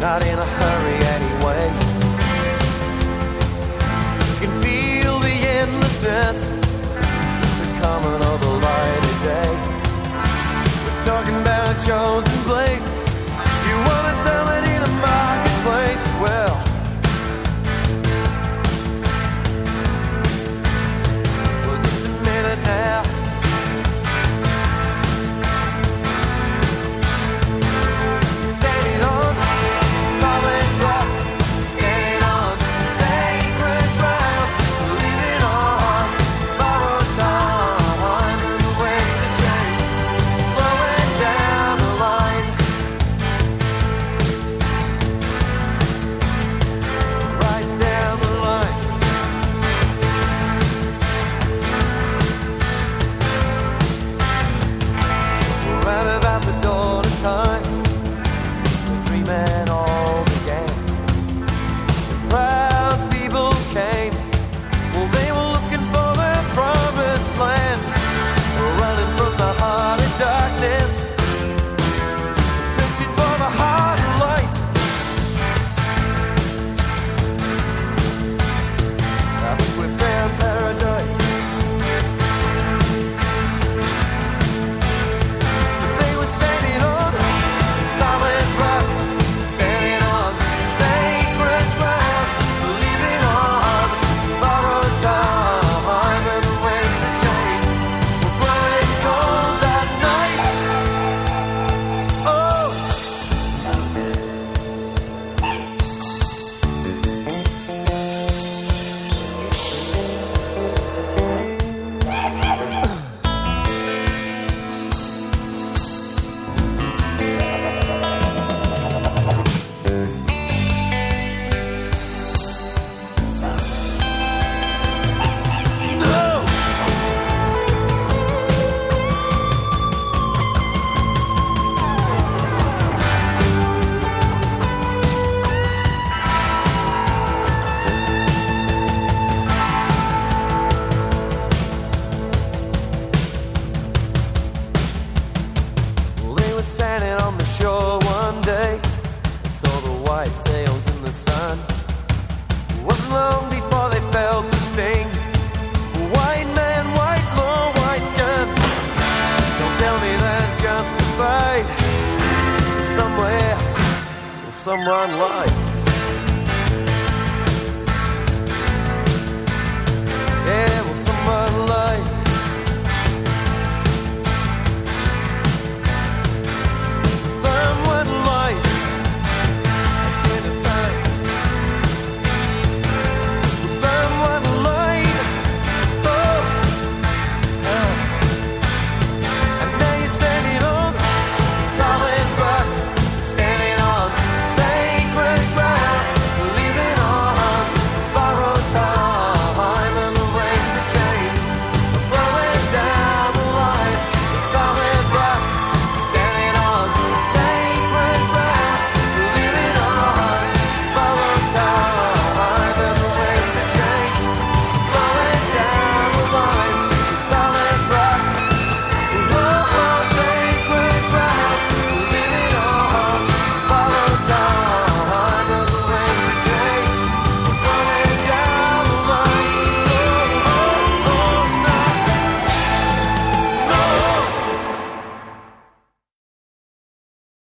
not in a hurry anyway. You can feel the endlessness, the coming of the light of day. We're talking about chosen place. man long before they felt the sting. White man, white law, white gun. Don't tell me that's justified. Somewhere, someone lied.